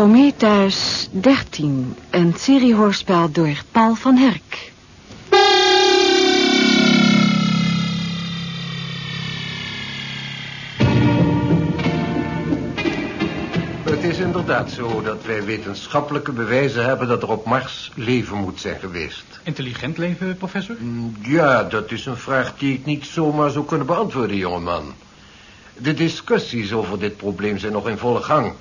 Prometheus 13, een seriehoorspel door Paul van Herk. Het is inderdaad zo dat wij wetenschappelijke bewijzen hebben dat er op Mars leven moet zijn geweest. Intelligent leven, professor? Mm, Ja, dat is een vraag die ik niet zomaar zou kunnen beantwoorden, jongeman. De discussies over dit probleem zijn nog in volle gang.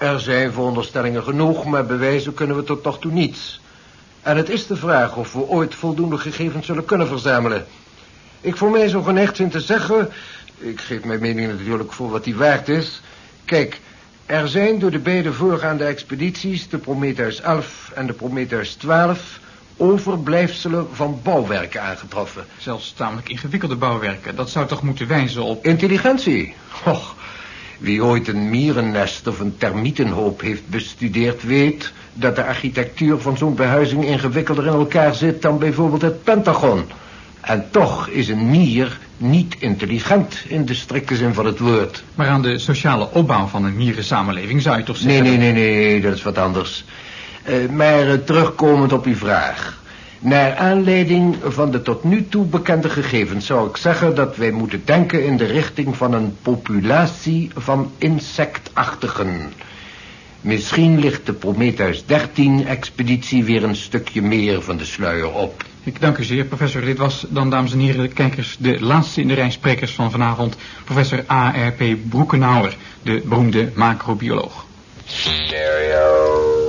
Er zijn veronderstellingen genoeg, maar bewijzen kunnen we tot nog toe niets. En het is de vraag of we ooit voldoende gegevens zullen kunnen verzamelen. Ik voor mij zo geneigd vind te zeggen... Ik geef mijn mening natuurlijk voor wat die waard is. Kijk, er zijn door de beide voorgaande expedities... de Prometheus 11 en de Prometheus 12... overblijfselen van bouwwerken aangetroffen. Zelfs tamelijk ingewikkelde bouwwerken. Dat zou toch moeten wijzen op... Intelligentie? Och, wie ooit een mierennest of een termietenhoop heeft bestudeerd... weet dat de architectuur van zo'n behuizing ingewikkelder in elkaar zit... dan bijvoorbeeld het Pentagon. En toch is een mier niet intelligent in de strikte zin van het woord. Maar aan de sociale opbouw van een mierensamenleving zou je toch Nee, zeggen... nee, nee, nee, dat is wat anders. Eh, maar eh, terugkomend op uw vraag. Naar aanleiding van de tot nu toe bekende gegevens zou ik zeggen dat wij moeten denken in de richting van een populatie van insectachtigen. Misschien ligt de Prometheus 13-expeditie weer een stukje meer van de sluier op. Ik dank u zeer, professor. Dit was dan, dames en heren, kijkers, de laatste in de rij sprekers van vanavond. Professor A.R.P. Broekenhouwer, de beroemde macrobioloog. Stereo.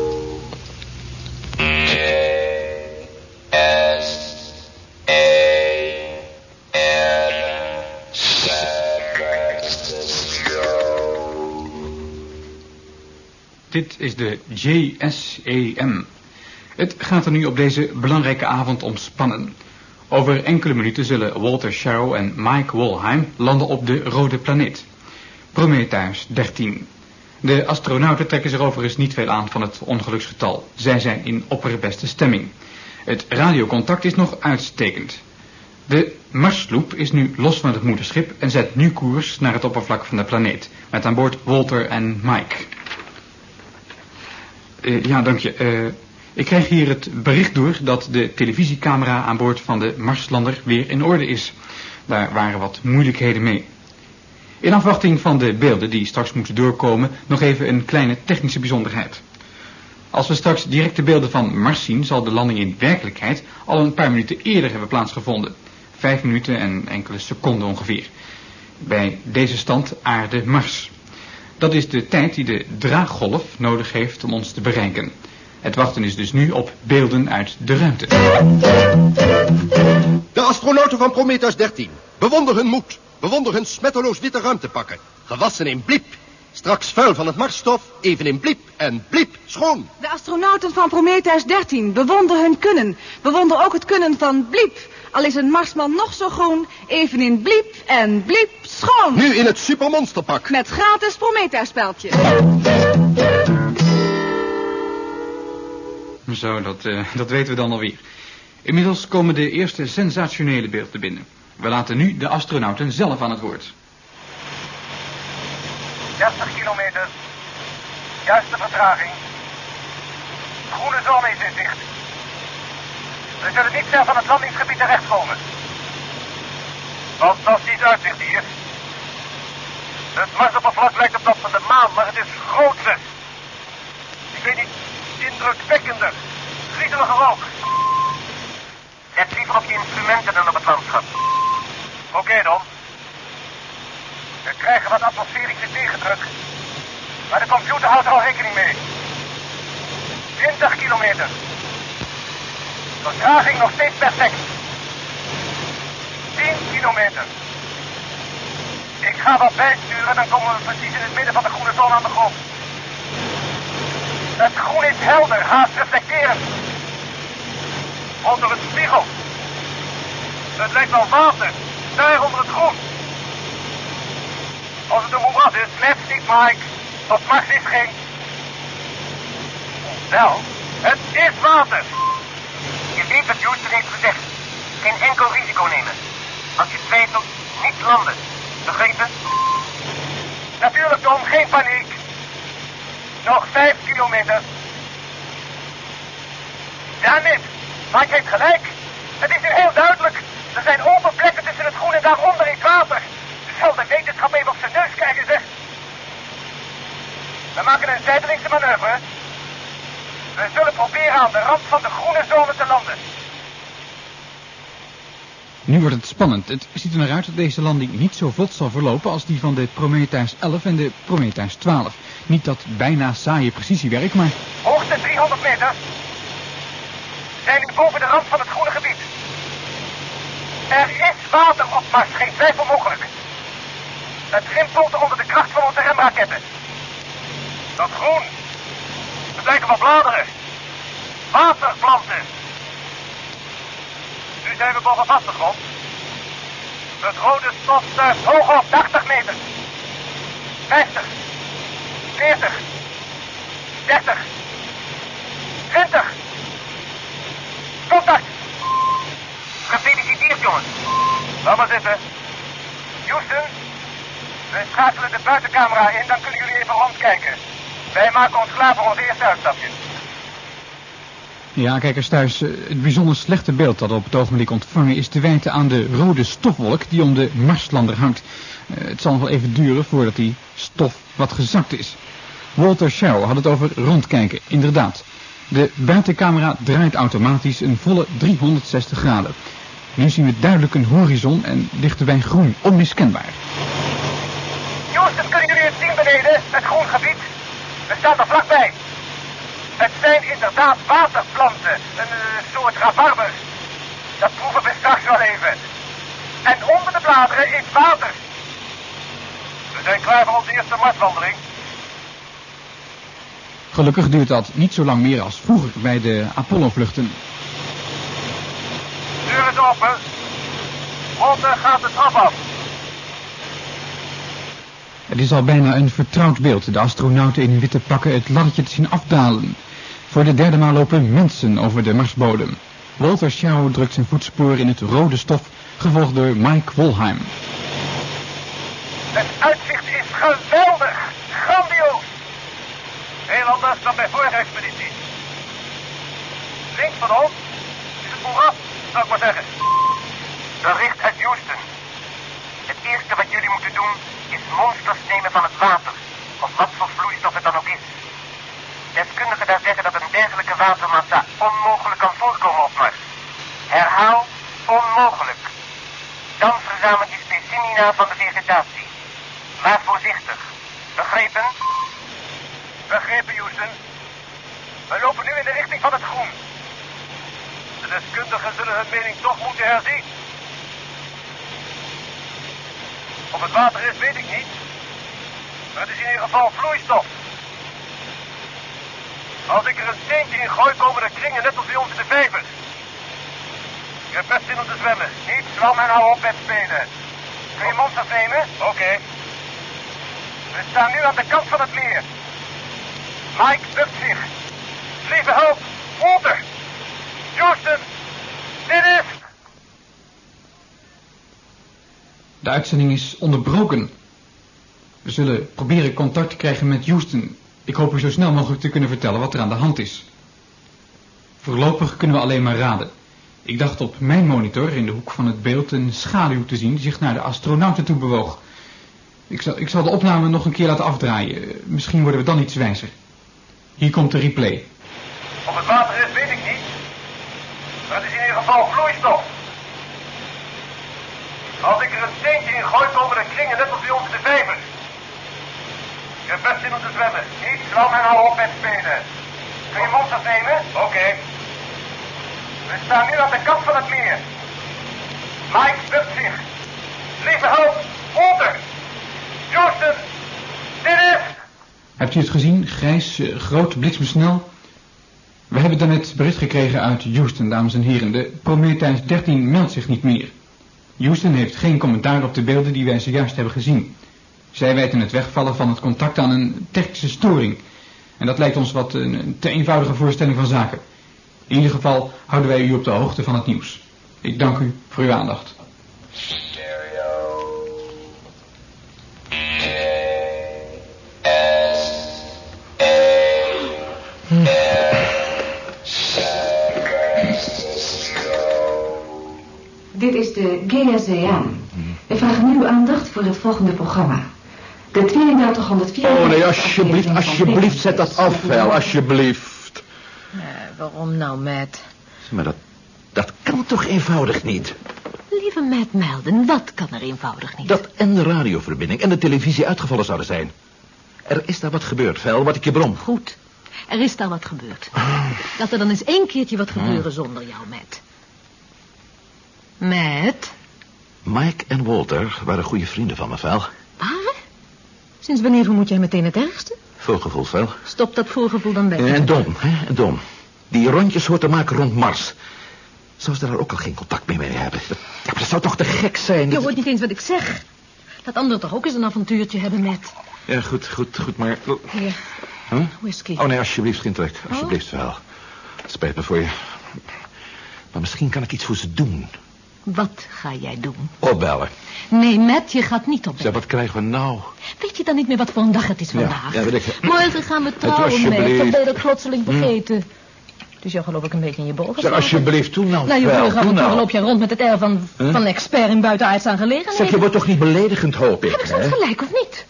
Dit is de JSEM. Het gaat er nu op deze belangrijke avond om spannen. Over enkele minuten zullen Walter Sharrow en Mike Wolheim landen op de rode planeet. Prometheus 13. De astronauten trekken zich overigens niet veel aan van het ongeluksgetal. Zij zijn in opperbeste stemming. Het radiocontact is nog uitstekend. De Marssloep is nu los van het moederschip en zet nu koers naar het oppervlak van de planeet. Met aan boord Walter en Mike. Eh, ja, dank je. Eh, ik krijg hier het bericht door dat de televisiecamera aan boord van de Marslander weer in orde is. Daar waren wat moeilijkheden mee. In afwachting van de beelden die straks moeten doorkomen, nog even een kleine technische bijzonderheid. Als we straks directe beelden van Mars zien, zal de landing in werkelijkheid al een paar minuten eerder hebben plaatsgevonden. Vijf minuten en enkele seconden ongeveer. Bij deze stand aarde-Mars. Dat is de tijd die de draaggolf nodig heeft om ons te bereiken. Het wachten is dus nu op beelden uit de ruimte. De astronauten van Prometheus 13. Bewonder hun moed. Bewonder hun smetteloos witte ruimtepakken. Gewassen in bliep. Straks vuil van het marsstof, even in bliep en bliep schoon. De astronauten van Prometheus 13 bewonder hun kunnen. Bewonder ook het kunnen van Bliep. Al is een Marsman nog zo groen, even in Bliep en Bliep schoon. Nu in het supermonsterpak. Met gratis Prometheus-speltje. Zo, dat, eh, dat weten we dan alweer. Inmiddels komen de eerste sensationele beelden binnen. We laten nu de astronauten zelf aan het woord. 30 kilometer. Juiste vertraging. Groene zone is in zicht. We zullen niet ver van het landingsgebied terechtkomen. Fantastisch uitzicht hier. Het Marsoppervlak lijkt op dat van de maan, maar het is groter. Ik weet niet, indrukwekkender. Griezelige rook. Let liever op je instrumenten dan op het landschap. Oké dan. We krijgen wat atmosferische tegendruk. Maar de computer houdt er al rekening mee. 20 kilometer. Vertraging nog steeds perfect. 10 kilometer. Ik ga wat bijsturen, dan komen we precies in het midden van de groene zon aan de grond. Het groen is helder, haast reflecterend. Onder het spiegel. Het lijkt wel water, daar onder het groen. Als het een moeras is, let niet, Mike. Op Max is geen... Wel, het is water. Begreep wat heeft gezegd. Geen enkel risico nemen. Als je twijfelt, niet landen. Begrepen? Natuurlijk, Tom, geen paniek. Nog vijf kilometer. Dammit, Mike heeft gelijk. Het is nu heel duidelijk. Er zijn open plekken tussen het groen en daaronder in het water. Zal de wetenschap even op zijn neus krijgen, zeg. We maken een zijdelingse manoeuvre. We zullen proberen aan de rand van de groene zone te landen. Nu wordt het spannend. Het ziet er naar uit dat deze landing niet zo vlot zal verlopen als die van de Prometheus 11 en de Prometheus 12. Niet dat bijna saaie precisiewerk, maar Hoogte 300 meter. We zijn nu boven de rand van het groene gebied. Er is water op Mars, geen twijfel mogelijk. Het rimpelt onder de kracht van onze remraketten. Dat groen. Het lijken wel bladeren. Waterplanten. Nu zijn we boven vaste grond. Het rode stof hoog op 80 meter. 50. 40. 30. 20. Contact. Gefeliciteerd, jongens. Laat maar zitten. Houston, we schakelen de buitencamera in, dan kunnen jullie even rondkijken. Wij maken ons klaar voor ons eerste uitstapje. Ja, kijkers thuis, eh, het bijzonder slechte beeld dat we op het ogenblik ontvangen is te wijten aan de rode stofwolk die om de Marslander hangt. Eh, Het zal nog wel even duren voordat die stof wat gezakt is. Walter Sharrow had het over rondkijken, inderdaad. De buitencamera draait automatisch een volle 360 graden. Nu zien we duidelijk een horizon en dichterbij groen, onmiskenbaar. Houston, kunnen jullie het zien beneden? Het groen gebied? We staan er vlakbij. Het zijn inderdaad waterplanten. Een eh, soort rabarber. Dat proeven we straks wel even. En onder de bladeren is water. We zijn klaar voor onze eerste marswandeling. Gelukkig duurt dat niet zo lang meer als vroeger bij de Apollo-vluchten. Deur is open. Walter gaat het af af. Het is al bijna een vertrouwd beeld. De astronauten in witte pakken het laddertje te zien afdalen. Voor de derde maal lopen mensen over de Marsbodem. Walter Schau drukt zijn voetspoor in het rode stof, gevolgd door Mike Wolheim. Het uitzicht is geweldig. Grandioos. Heel anders dan bij vorige expeditie. Links van ons is het moeras, zou ik maar zeggen. Bericht uit Houston. Het eerste wat jullie moeten doen is monsters nemen van het water. Of wat voor vloeistof het dan ook is. Deskundigen daar zeggen dat een dergelijke watermassa onmogelijk kan voorkomen op Mars. Herhaal, onmogelijk. Dan verzamelt je specimina van de vegetatie. Maar voorzichtig. Begrepen? Begrepen, Houston. We lopen nu in de richting van het groen. De deskundigen zullen hun mening toch moeten herzien. Of het water is, weet ik niet. Het is in ieder geval vloeistof. Als ik er een steentje in gooi, komen er kringen net als bij ons in de vijver. Ik heb best zin om te zwemmen. Niet zwam en hou op met spelen. Kun je monsters nemen? Oké. We staan nu aan de kant van het meer. Mike bukt zich. Lieve hulp. Walter. Houston. Dit is... De uitzending is onderbroken. We zullen proberen contact te krijgen met Houston. Ik hoop u zo snel mogelijk te kunnen vertellen wat er aan de hand is. Voorlopig kunnen we alleen maar raden. Ik dacht op mijn monitor in de hoek van het beeld een schaduw te zien die zich naar de astronauten toe bewoog. Ik zal, ik zal de opname nog een keer laten afdraaien. Misschien worden we dan iets wijzer. Hier komt de replay. Of het water is, weet ik niet. Maar het is in ieder geval vloeistof. Als ik er een steentje in gooi, komen er kringen net als bij ons in de vijver. Heb best zin om te zwemmen. Niet zwam en hou op met spelen. Kun je monsters nemen? Oké. We staan nu aan de kant van het meer. Mike bukt zich. Lieve hulp, Walter. Houston, dit is... Hebt u het gezien? Grijs, eh, groot, bliksemsnel. We hebben daarnet bericht gekregen uit Houston, dames en heren. De Prometheus 13 meldt zich niet meer. Houston heeft geen commentaar op de beelden die wij zojuist hebben gezien. Zij wijten het wegvallen van het contact aan een technische storing. En dat lijkt ons wat een, te eenvoudige voorstelling van zaken. In ieder geval houden wij u op de hoogte van het nieuws. Ik dank u voor uw aandacht. Dit is de GSAM. We vragen nu uw aandacht voor het volgende programma. De 3204... Oh nee, alsjeblieft, alsjeblieft, zet dat af, Vel, alsjeblieft. Eh, waarom nou, Matt? Maar dat, dat kan toch eenvoudig niet? Lieve Matt Melden, wat kan er eenvoudig niet? Dat en de radioverbinding en de televisie uitgevallen zouden zijn. Er is daar wat gebeurd, Vel, wat ik je brom. Goed, er is daar wat gebeurd. Laat er dan eens één keertje wat gebeuren zonder jou, Matt. Matt? Mike en Walter waren goede vrienden van me, Vel. Waar? Sinds wanneer vermoed jij meteen het ergste? Voorgevoel, Vel. Stop dat voorgevoel dan weg. En Dom, hè, Dom. Die rondjes hoort te maken rond Mars. Zou ze daar ook al geen contact meer mee hebben? Dat, ja, maar dat zou toch te gek zijn? Je hoort niet eens wat ik zeg. Laat anderen toch ook eens een avontuurtje hebben, Matt. Ja, goed, goed, goed, maar... Hier, Huh? whisky. Oh nee, alsjeblieft, geen trek. Alsjeblieft wel. Spijt me voor je. Maar misschien kan ik iets voor ze doen. Wat ga jij doen? Opbellen. Nee, Matt, je gaat niet op. Zeg, wat krijgen we nou? Weet je dan niet meer wat voor een dag het is vandaag? ja, weet ik. Morgen gaan we trouwen. Matt. Dan ben je dat plotseling vergeten. Dus jou geloof ik een beetje in je boven. Zeg, alsjeblieft, doe nou Nou, je Doe avontuur nou. loop je rond met het air van, van expert in buitenaardse aangelegenheden. Zeg, je wordt toch niet beledigend, hoop ik, Heb ik soms gelijk of niet?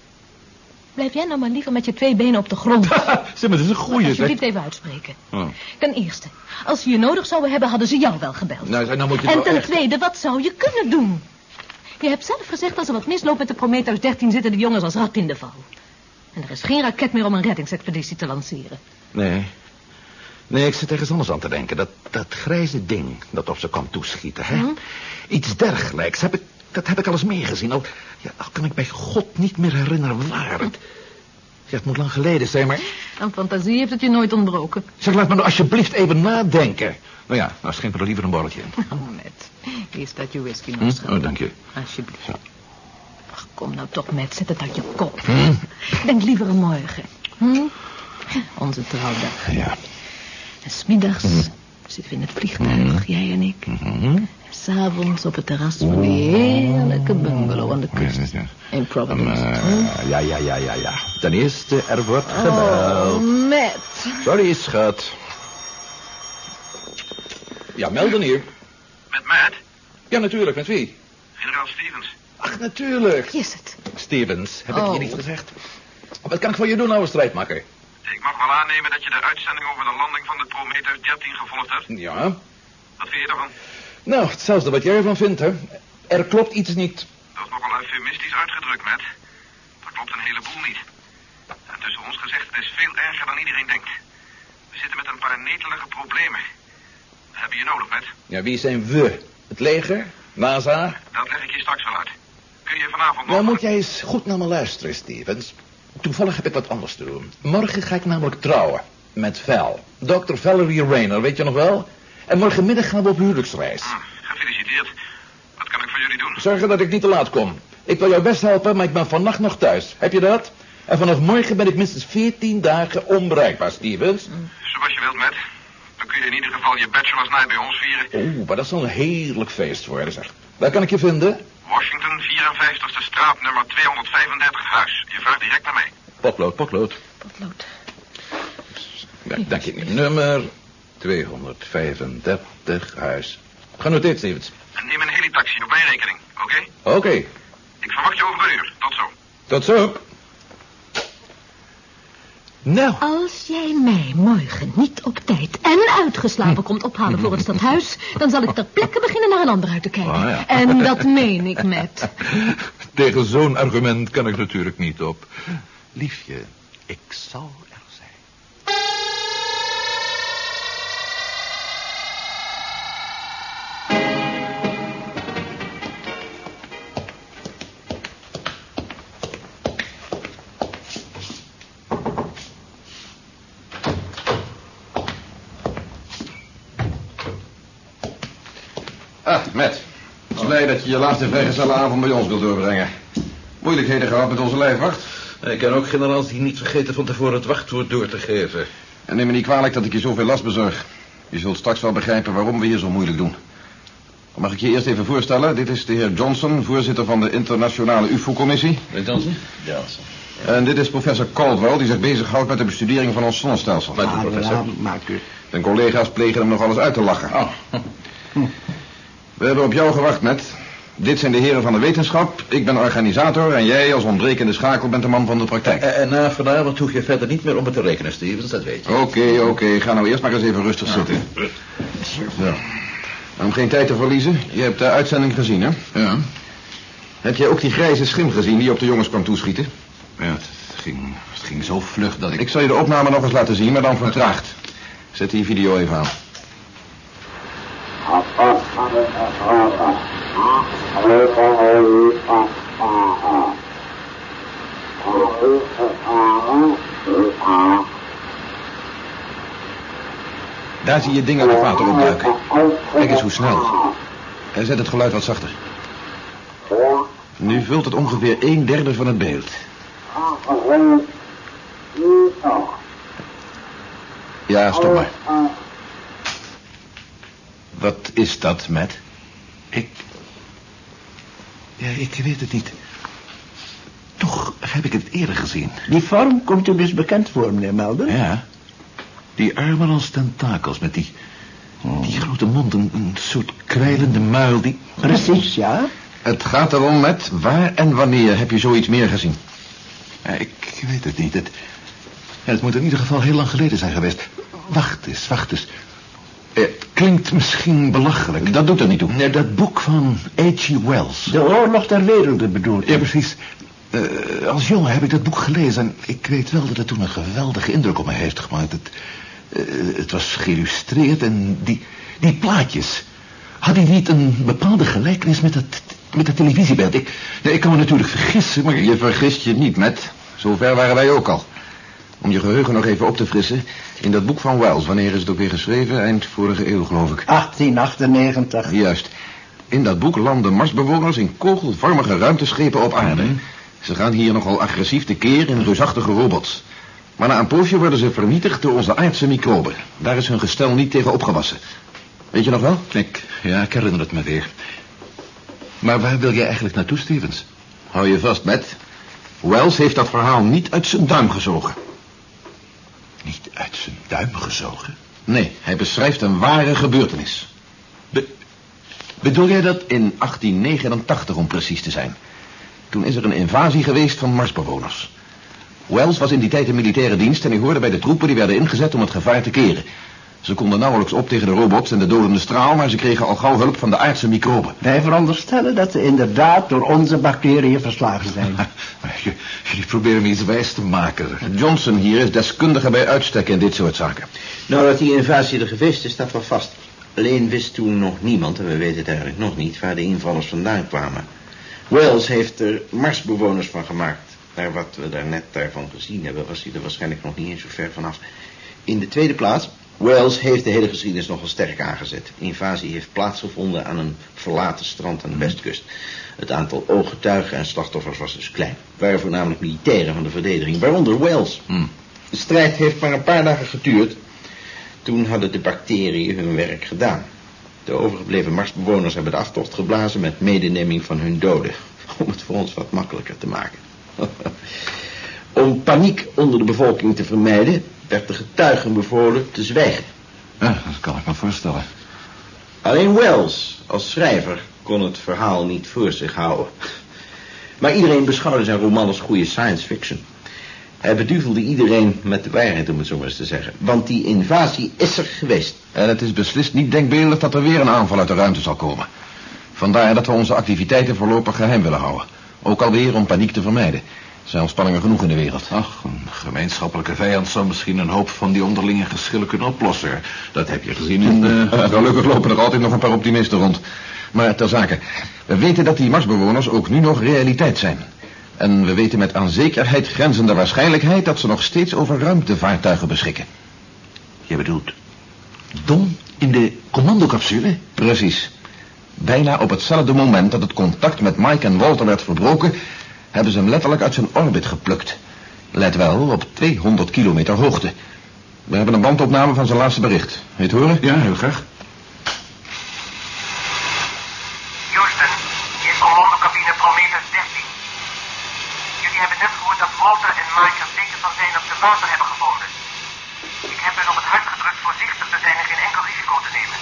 Blijf jij nou maar liever met je twee benen op de grond. zeg, maar dat is een goeie, zeg. Alsjeblieft even uitspreken. Oh. Ten eerste, als ze je nodig zouden hebben, hadden ze jou wel gebeld. Nou, nou moet je en ten echt... tweede, wat zou je kunnen doen? Je hebt zelf gezegd, als er wat misloopt met de Prometheus 13... zitten de jongens als rat in de val. En er is geen raket meer om een reddingsexpeditie te lanceren. Nee. Nee, ik zit ergens anders aan te denken. Dat, dat grijze ding dat op ze kwam toeschieten, hè? Hm? Iets dergelijks. Heb ik, dat heb ik al eens meer gezien. Al, ja, al kan ik bij God niet meer herinneren waar. Het, ja, het moet lang geleden zijn, maar... Aan fantasie heeft het je nooit ontbroken. Zeg, laat me nou alsjeblieft even nadenken. Nou ja, nou schenk me er liever een borreltje in. Oh, Matt. Hier staat je whisky nog, Hm? schat. Oh, dank je. Alsjeblieft. Ach, kom nou toch, Matt. Zet het uit je kop. Hm? Denk liever aan morgen. Hm? Onze trouwdag. Ja. En smiddags zitten we in het vliegtuig, jij en ik. Mhm. S'avonds op het terras van die heerlijke bungalow aan de kust. Ja, ja. In Providence. Eh, ja, ja, ja, ja, ja. Ten eerste, er wordt Oh, gebeld. Matt. Sorry, schat. Ja, melden hier. Met Matt? Ja, natuurlijk. Met wie? Generaal Stevens. Ach, natuurlijk. Wie is het? Stevens, heb ik Oh. je niet gezegd? Wat kan ik voor je doen, oude strijdmakker? Ik mag wel aannemen dat je de uitzending over de landing van de Prometheus 13 gevolgd hebt. Ja. Wat vind je ervan? Nou, hetzelfde wat jij ervan vindt, hè. Er klopt iets niet. Dat is nogal eufemistisch uitgedrukt, Matt. Dat klopt een heleboel niet. En tussen ons gezegd, het is veel erger dan iedereen denkt. We zitten met een paar netelige problemen. We hebben je nodig, Matt. Ja, wie zijn we? Het leger? NASA? Dat leg ik je straks wel uit. Kun je vanavond nog... Nou, moet jij eens goed naar me luisteren, Stevens. Toevallig heb ik wat anders te doen. Morgen ga ik namelijk trouwen. Met Val. Dr. Valerie Rayner, weet je nog wel? En morgenmiddag gaan we op huwelijksreis. Hm, gefeliciteerd. Wat kan ik voor jullie doen? Zorgen dat ik niet te laat kom. Ik wil jou best helpen, maar ik ben vannacht nog thuis. Heb je dat? En vanaf morgen ben ik minstens 14 dagen onbereikbaar, Stevens. Zoals je wilt, Matt. Dan kun je in ieder geval je bachelor's night bij ons vieren. Oeh, maar dat zal een heerlijk feest worden, zeg. Waar kan ik je vinden? Washington, 54ste straat, nummer 235 huis. Je vraagt direct naar mij. Potlood, potlood. Potlood. Ja, dank je. Nummer 235 huis. Genoteerd, Stevens. En neem een helitaxi op mijn rekening, oké? Oké, Ik verwacht je over een uur. Tot zo. tot zo. Nou, Als jij mij morgen niet op tijd en uitgeslapen komt ophalen voor het stadhuis... dan zal ik ter plekke beginnen naar een ander uit te kijken. Ah, ja. En dat meen ik, met. tegen zo'n argument kan ik natuurlijk niet op. Liefje, ik zal er zijn. Ah, Matt. Blij dat je je laatste vrijgezellenavond bij ons wilt doorbrengen. Moeilijkheden gehad met onze lijfwacht. Ik ken ook generaals die niet vergeten van tevoren het wachtwoord door te geven. En neem me niet kwalijk dat ik je zoveel last bezorg. Je zult straks wel begrijpen waarom we hier zo moeilijk doen. Mag ik je eerst even voorstellen? Dit is de heer Johnson, voorzitter van de internationale UFO-commissie. Weet Johnson? Johnson. En dit is professor Caldwell, die zich bezighoudt met de bestudering van ons zonnestelsel. Maar de professor. Maak u. Zijn collega's plegen hem nog alles uit te lachen. Oh. We hebben op jou gewacht, Matt. Dit zijn de heren van de wetenschap. Ik ben organisator en jij als ontbrekende schakel bent de man van de praktijk. En, en na vanavond hoef je verder niet meer om het te rekenen, Stevens, dat weet je. Oké, oké. Ga nou eerst maar eens even rustig zitten. Zo. Om geen tijd te verliezen. Je hebt de uitzending gezien, hè? Ja. Heb jij ook die grijze schim gezien die op de jongens kwam toeschieten? Ja, het ging, het ging zo vlug dat ik... Ik zal je de opname nog eens laten zien, maar dan vertraagd. Zet die video even aan. Daar zie je dingen uit het water opduiken. Kijk eens hoe snel. En zet het geluid wat zachter. Nu vult het ongeveer een derde van het beeld. Ja, stop maar. Wat is dat, Matt? Ik... Ja, ik weet het niet. Toch heb ik het eerder gezien. Die vorm komt u dus bekend voor, meneer Melden? Ja. Die armen als tentakels met die... Die grote mond, een, een soort kwijlende muil die... Precies, ja. Het gaat erom, Matt, waar en wanneer heb je zoiets meer gezien? Ja, ik weet het niet. Het, het moet in ieder geval heel lang geleden zijn geweest. Wacht eens, wacht eens. Klinkt misschien belachelijk. Dat doet er niet toe. Nee, dat boek van H.G. Wells. De oorlog der werelden bedoelt? Ja, precies. Eh, als jongen heb ik dat boek gelezen en ik weet wel dat het toen een geweldige indruk op mij heeft gemaakt. Het, eh, het was geïllustreerd en die, die plaatjes. Had die niet een bepaalde gelijkenis met het, met het televisiebeeld? Ik, nee, ik kan me natuurlijk vergissen, maar... Je vergist je niet, Matt. Zover waren wij ook al. Om je geheugen nog even op te frissen. In dat boek van Wells, wanneer is het ook weer geschreven? Eind vorige eeuw, geloof ik. 1898. Juist. In dat boek landen Marsbewoners in kogelvormige ruimteschepen op aarde. Ze gaan hier nogal agressief tekeer in reusachtige robots. Maar na een poosje worden ze vernietigd door onze aardse microben. Daar is hun gestel niet tegen opgewassen. Weet je nog wel? Ik, ja, ik herinner het me weer. Maar waar wil jij eigenlijk naartoe, Stevens? Hou je vast, Matt. Wells heeft dat verhaal niet uit zijn duim gezogen. Duim gezogen? Nee, hij beschrijft een ware gebeurtenis. Bedoel jij dat... In 1889 om precies te zijn. Toen is er een invasie geweest van Marsbewoners. Wells was in die tijd in militaire dienst en hij hoorde bij de troepen die werden ingezet om het gevaar te keren. Ze konden nauwelijks op tegen de robots en de dodende straal, maar ze kregen al gauw hulp van de aardse microben. Wij veronderstellen dat ze inderdaad door onze bacteriën verslagen zijn. Jullie proberen me iets wijs te maken. Johnson hier is deskundige bij uitstek in dit soort zaken. Nou, dat die invasie er geweest is, staat wel vast. Alleen wist toen nog niemand, en we weten het eigenlijk nog niet, waar de invallers vandaan kwamen. Wells heeft er Marsbewoners van gemaakt. Naar wat we daar net daarvan gezien hebben, was hij er waarschijnlijk nog niet eens zo ver vanaf. In de tweede plaats, Wells heeft de hele geschiedenis nogal sterk aangezet. De invasie heeft plaatsgevonden aan een verlaten strand aan de westkust. Het aantal ooggetuigen en slachtoffers was dus klein. Het waren voornamelijk militairen van de verdediging, waaronder Wells. De strijd heeft maar een paar dagen geduurd. Toen hadden de bacteriën hun werk gedaan. De overgebleven Marsbewoners hebben de aftocht geblazen met medeneming van hun doden. Om het voor ons wat makkelijker te maken. Om paniek onder de bevolking te vermijden, werd de getuigen bevolen te zwijgen. Ja, dat kan ik me voorstellen. Alleen Wells, als schrijver, kon het verhaal niet voor zich houden. Maar iedereen beschouwde zijn roman als goede science fiction. Hij beduvelde iedereen met de waarheid, om het zo maar eens te zeggen. Want die invasie is er geweest. En het is beslist niet denkbeeldig dat er weer een aanval uit de ruimte zal komen. Vandaar dat we onze activiteiten voorlopig geheim willen houden. Ook alweer om paniek te vermijden. Er zijn al spanningen genoeg in de wereld. Ach, een gemeenschappelijke vijand zou misschien een hoop van die onderlinge geschillen kunnen oplossen. Dat heb je gezien in... eh, Gelukkig lopen er altijd nog een paar optimisten rond. Maar ter zake, we weten dat die Marsbewoners ook nu nog realiteit zijn. En we weten met aan zekerheid grenzende waarschijnlijkheid dat ze nog steeds over ruimtevaartuigen beschikken. Je bedoelt... Dom in de commandocapsule? Precies. Bijna op hetzelfde moment dat het contact met Mike en Walter werd verbroken, hebben ze hem letterlijk uit zijn orbit geplukt. Let wel, op 200 kilometer hoogte. We hebben een bandopname van zijn laatste bericht. Wil je het horen? Ja, heel graag. Houston, in commandocabine Prometheus 13. Jullie hebben net gehoord dat Walter en Mike zeker van zijn dat ze water hebben gevonden. Ik heb hen op het hart gedrukt voorzichtig te zijn en geen enkel risico te nemen.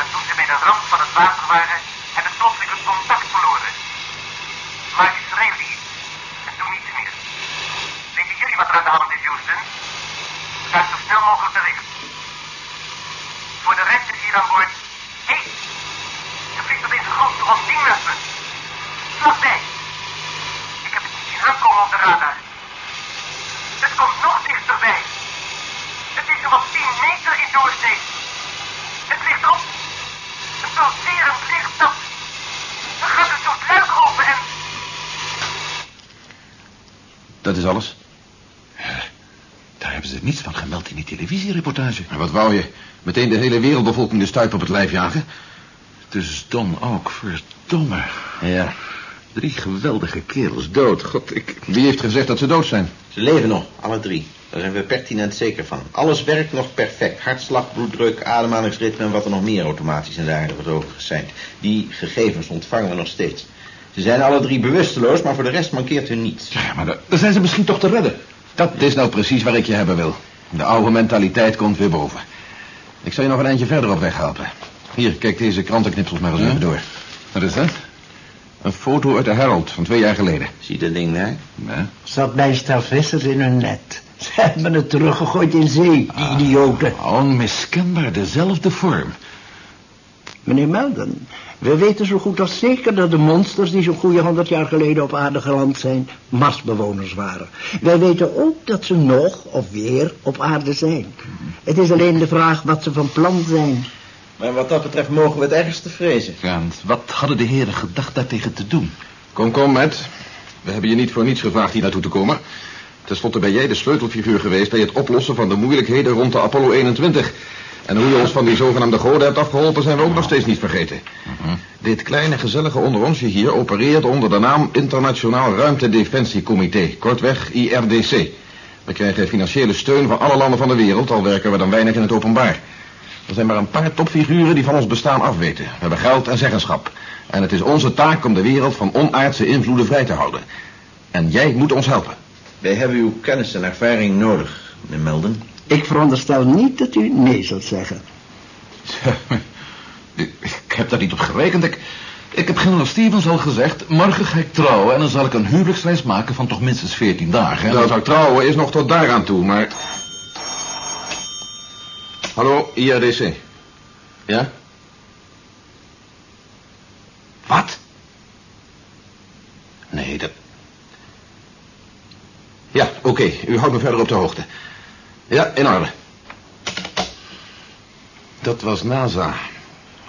En toen ze bij de rand van het water waren, hebben plotseling het contact verloren. Die en toen niets meer. Weten jullie wat er aan de hand is, Houston? Gaat zo snel mogelijk bericht. Voor de rest is hier aan boord. Hey, er vliegt opeens een grote van 10 met me. Vlakbij. Ik heb het niet zien aankomen op de radar. Het komt nog dichterbij. Het is nog 10 meter in doorsnee. Het ligt op. Een pulserend licht dat... Er gaat een soort luik open en... Dat is alles. Daar hebben ze niets van gemeld in die televisiereportage. En wat wou je? Meteen de hele wereldbevolking de stuip op het lijf jagen? Dus Don ook, verdomme. Ja. Drie geweldige kerels dood. God, ik... Wie heeft gezegd dat ze dood zijn? Ze leven nog, alle drie. Daar zijn we pertinent zeker van. Alles werkt nog perfect. Hartslag, bloeddruk, ademhalingsritme en wat er nog meer automatisch in de aarde wordt overgeseind. Die gegevens ontvangen we nog steeds. Ze zijn alle drie bewusteloos, maar voor de rest mankeert hun niets. Ja, maar dan zijn ze misschien toch te redden. Dat is nou precies waar ik je hebben wil. De oude mentaliteit komt weer boven. Ik zal je nog een eindje verder op weg helpen. Hier, kijk deze krantenknipsels maar eens even door. Wat is dat? Een foto uit de Herald van twee jaar geleden. Zie je dat ding daar? Ja. Zat bij vissers in hun net. Ze hebben het teruggegooid in zee, die Ah. idioten. Onmiskenbaar dezelfde vorm. Meneer Melden, we weten zo goed als zeker dat de monsters die zo'n goede honderd jaar geleden op aarde geland zijn, Marsbewoners waren. Wij weten ook dat ze nog of weer op aarde zijn. Het is alleen de vraag wat ze van plan zijn. Maar wat dat betreft mogen we het ergste vrezen. Ja, en wat hadden de heren gedacht daartegen te doen? Kom, kom, Matt. We hebben je niet voor niets gevraagd hier naartoe te komen. Ten slotte ben jij de sleutelfiguur geweest bij het oplossen van de moeilijkheden rond de Apollo 21. En hoe je ons van die zogenaamde goden hebt afgeholpen zijn we ook nog steeds niet vergeten. Dit kleine gezellige onderonsje hier opereert onder de naam Internationaal Ruimtedefensiecomité, kortweg IRDC. We krijgen financiële steun van alle landen van de wereld, al werken we dan weinig in het openbaar. Er zijn maar een paar topfiguren die van ons bestaan afweten. We hebben geld en zeggenschap. En het is onze taak om de wereld van onaardse invloeden vrij te houden. En jij moet ons helpen. Wij hebben uw kennis en ervaring nodig, meneer Melden. Ik veronderstel niet dat u nee zult zeggen. Ik heb daar niet op gerekend. Ik, ik heb generaal Stevens al gezegd... morgen ga ik trouwen en dan zal ik een huwelijksreis maken van toch minstens 14 dagen. En Dat zou trouwen is nog tot daaraan toe, maar... Hallo, IRDC. Ja? Wat? Nee, dat... Ja, oké. U houdt me verder op de hoogte. Ja, in orde. Dat was NASA.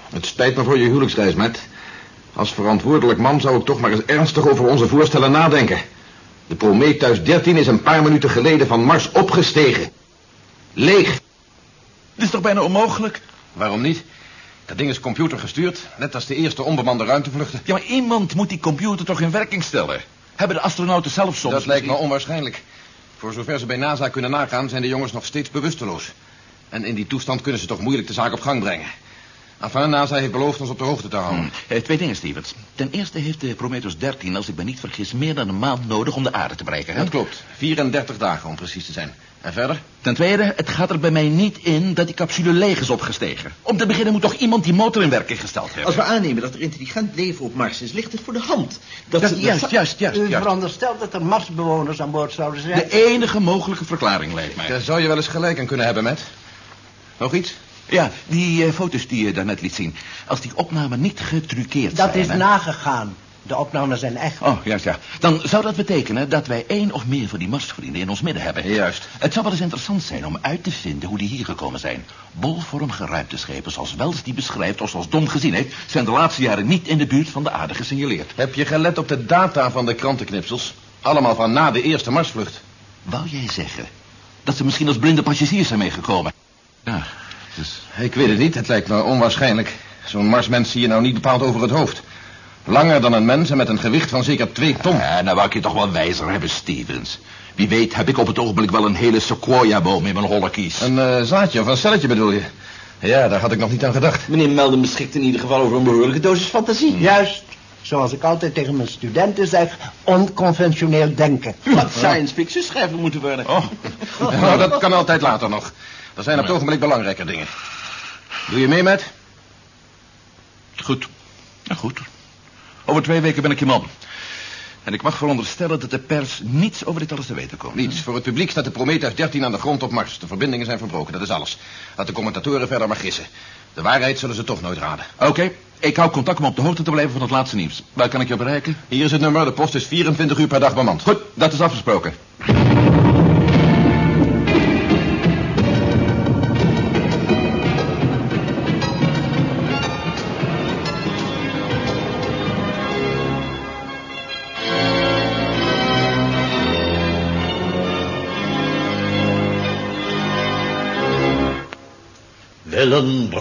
Het spijt me voor je huwelijksreis, Matt. Als verantwoordelijk man zou ik toch maar eens ernstig over onze voorstellen nadenken. De Prometheus 13 is een paar minuten geleden van Mars opgestegen. Leeg. Dit is toch bijna onmogelijk? Waarom niet? Dat ding is computergestuurd, net als de eerste onbemande ruimtevluchten. Ja, maar iemand moet die computer toch in werking stellen. Hebben de astronauten zelf soms... Dat lijkt me onwaarschijnlijk. Voor zover ze bij NASA kunnen nagaan, zijn de jongens nog steeds bewusteloos. En in die toestand kunnen ze toch moeilijk de zaak op gang brengen. Enfin, NASA heeft beloofd ons op de hoogte te houden. Eh, twee dingen, Stevens. Ten eerste heeft de Prometheus 13, als ik me niet vergis... meer dan een maand nodig om de aarde te bereiken. Hè? Dat klopt. 34 dagen om precies te zijn. En verder? Ten tweede, het gaat er bij mij niet in dat die capsule leeg is opgestegen. Om te beginnen moet toch iemand die motor in werking gesteld hebben. Als we aannemen dat er intelligent leven op Mars is, ligt het voor de hand. Dat Dat- ze- juist, juist, juist, U juist. veronderstelt dat er Marsbewoners aan boord zouden zijn? De enige mogelijke verklaring lijkt mij. Daar zou je wel eens gelijk aan kunnen hebben, met. Nog iets? Ja, die eh, foto's die je daarnet liet zien. Als die opnamen niet getruckeerd Dat zijn... is hè? nagegaan. De opnames zijn echt. Oh, juist, ja. Dan zou dat betekenen dat wij één of meer van die marsvrienden in ons midden hebben. Juist. Het zou wel eens interessant zijn om uit te vinden hoe die hier gekomen zijn. Bolvormige ruimteschepen zoals Wells die beschrijft of zoals Dom gezien heeft... zijn de laatste jaren niet in de buurt van de aarde gesignaleerd. Heb je gelet op de data van de krantenknipsels? Allemaal van na de eerste Marsvlucht. Wou jij zeggen dat ze misschien als blinde passagiers zijn meegekomen? Ja, dus... Ik weet het niet, het lijkt me onwaarschijnlijk. Zo'n Marsmens zie je nou niet bepaald over het hoofd. Langer dan een mens en met een gewicht van zeker twee ton. Ja, nou wou ik je toch wel wijzer hebben, Stevens. Wie weet heb ik op het ogenblik wel een hele sequoia-boom in mijn holle kies. Een eh, zaadje of een celletje bedoel je? Ja, daar had ik nog niet aan gedacht. Meneer Melden beschikt in ieder geval over een behoorlijke dosis fantasie. Juist. Zoals ik altijd tegen mijn studenten zeg, onconventioneel denken. Wat science fiction schrijver moeten worden. Oh, nou, dat kan altijd later nog. Er zijn op het ogenblik belangrijker dingen. Doe je mee met? Goed. Goed. Over twee weken ben ik je man. En ik mag veronderstellen dat de pers niets over dit alles te weten komt. Niets. Voor het publiek staat de Prometheus 13 aan de grond op Mars. De verbindingen zijn verbroken, dat is alles. Laat de commentatoren verder maar gissen. De waarheid zullen ze toch nooit raden. Oké, ik hou contact om op de hoogte te blijven van het laatste nieuws. Waar kan ik je bereiken? Hier is het nummer, de post is 24 uur per dag bemand. Goed, dat is afgesproken.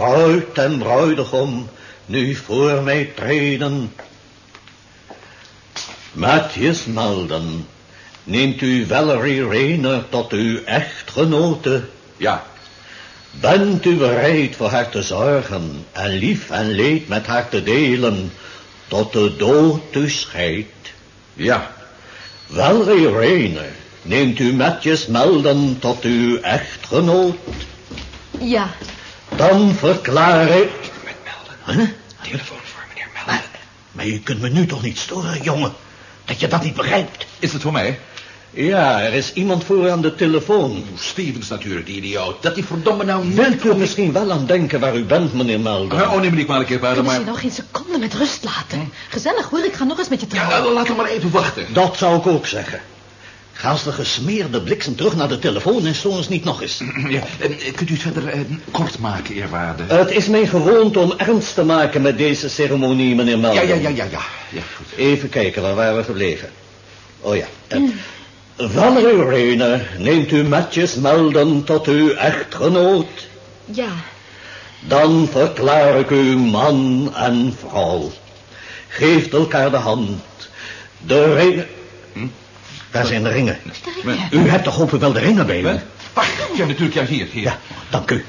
Bruid en bruidegom nu voor mij treden. Matthias Melden, neemt u Valerie Rayner tot uw echtgenote? Ja. Bent u bereid voor haar te zorgen en lief en leed met haar te delen, tot de dood u scheidt? Ja. Valerie Rayner, neemt u Matthias Melden tot uw echtgenoot? Ja. Dan verklaar ik... Met Melden. Huh? Telefoon voor meneer Melden. Maar, maar u kunt me nu toch niet storen, jongen? Dat je dat niet begrijpt. Is het voor mij? Ja, er is iemand voor u aan de telefoon. Stevens natuurlijk, die idioot. Dat die verdomme nou niet... Wilt u er misschien wel aan denken waar u bent, meneer Melden? Oh, neem me niet kwalijk, heer Paarden, Kunnen ze maar... je nou geen seconde met rust laten? Gezellig hoor, ik ga nog eens met je Ja, trouwen. laat hem maar even wachten. Dat zou ik ook zeggen. Ga als de gesmeerde bliksem terug naar de telefoon en stoor ons niet nog eens. Ja, en, eh, kunt u het verder eh, kort maken, eerwaarde? Het is mijn gewoonte om ernst te maken met deze ceremonie, meneer Melden. ja, ja, ja, ja, ja. Ja, goed. Even kijken, waar waren we gebleven? Oh ja. eh, Valerie Rayner, neemt u Matjes Melden tot uw echtgenoot? Ja. Dan verklaar ik u man en vrouw. Geeft elkaar de hand. De ringen... Hm? Daar zijn de ringen. U hebt toch hopen wel de ringen bij u? Wat? Ach, ja, natuurlijk, ja, hier, hier. Ja, dank u.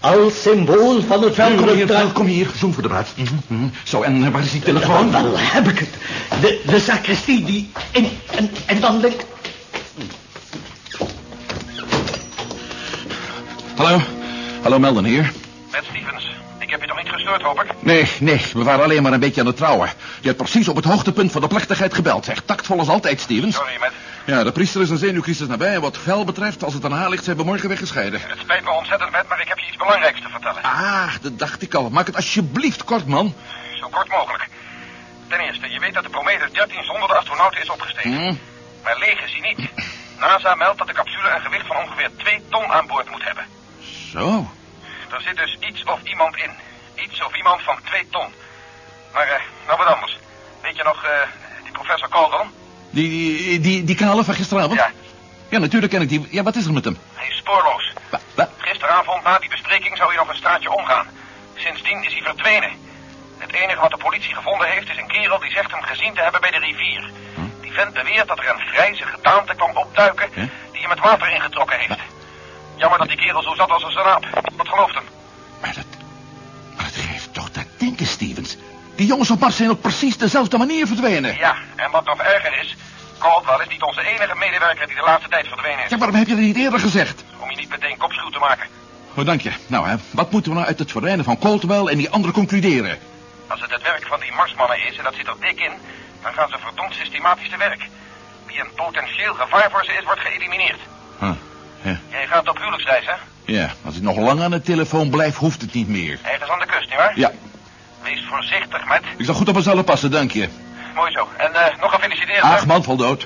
Als symbool van het Welkom hier, huwelijk... welkom hier. Zoom voor de bruid. Mhm, mhm. Zo, en eh, waar is die telefoon? Wel, wel heb ik het. De, de sacristie die... En, en, en dan links... Hallo? Hallo, Melden hier. Met Stevens. Ik heb je toch niet gestoord, hoop ik? Nee, nee, we waren alleen maar een beetje aan het trouwen. Je hebt precies op het hoogtepunt van de plechtigheid gebeld, zeg. Tactvol als altijd, Stevens. Sorry, met. Ja, de priester is een zenuwcrisis nabij. En wat vuil betreft, als het aan haar ligt, zijn we morgen weggescheiden. Het spijt me ontzettend, met, maar ik heb je iets belangrijks te vertellen. Ah, dat dacht ik al. Maak het alsjeblieft kort, man. Zo kort mogelijk. Ten eerste, je weet dat de Prometheus 13 zonder de astronauten is opgestegen. Hm? Maar leeg is hij niet. NASA meldt dat de capsule een gewicht van ongeveer 2 ton aan boord moet hebben. Zo. Er zit dus iets of iemand in. Iets of iemand van 2 ton. Maar, eh, nou wat anders. Weet je nog, eh, die professor Calderon? Die, die, die, die kale van gisteravond? Ja, Ja, natuurlijk ken ik die. Ja, wat is er met hem? hij is spoorloos. Wa- wa- Gisteravond na die bespreking zou hij nog een straatje omgaan. Sindsdien is hij verdwenen. Het enige wat de politie gevonden heeft is een kerel die zegt hem gezien te hebben bij de rivier. Die vent beweert dat er een grijze gedaante kwam opduiken die hem het water ingetrokken heeft. Jammer dat die kerel zo zat als een zanaap. Wat gelooft hem? Maar dat... Maar dat geeft toch dat denken, Stevens. Die jongens op Mars zijn op precies dezelfde manier verdwenen. Ja, en wat nog erger is... Caldwell is niet onze enige medewerker die de laatste tijd verdwenen is. Ja, waarom heb je dat niet eerder gezegd? Om je niet meteen kopschuw te maken. Oh, dank je. Nou, hè, wat moeten we nou uit het verdwijnen van Coldwell en die anderen concluderen? Als het het werk van die Marsmannen is, en dat zit er dik in... dan gaan ze verdomd systematisch te werk. Wie een potentieel gevaar voor ze is, wordt geëlimineerd. Huh. Ja. Jij gaat op huwelijksreis, hè? ja, als ik nog lang aan de telefoon blijf, hoeft het niet meer. Ergens aan de kust, nietwaar? Ja, Wees voorzichtig, met. ik zal goed op mezelf passen, dank je. Mooi zo. En eh, nog gefeliciteerd. Ach, man, vol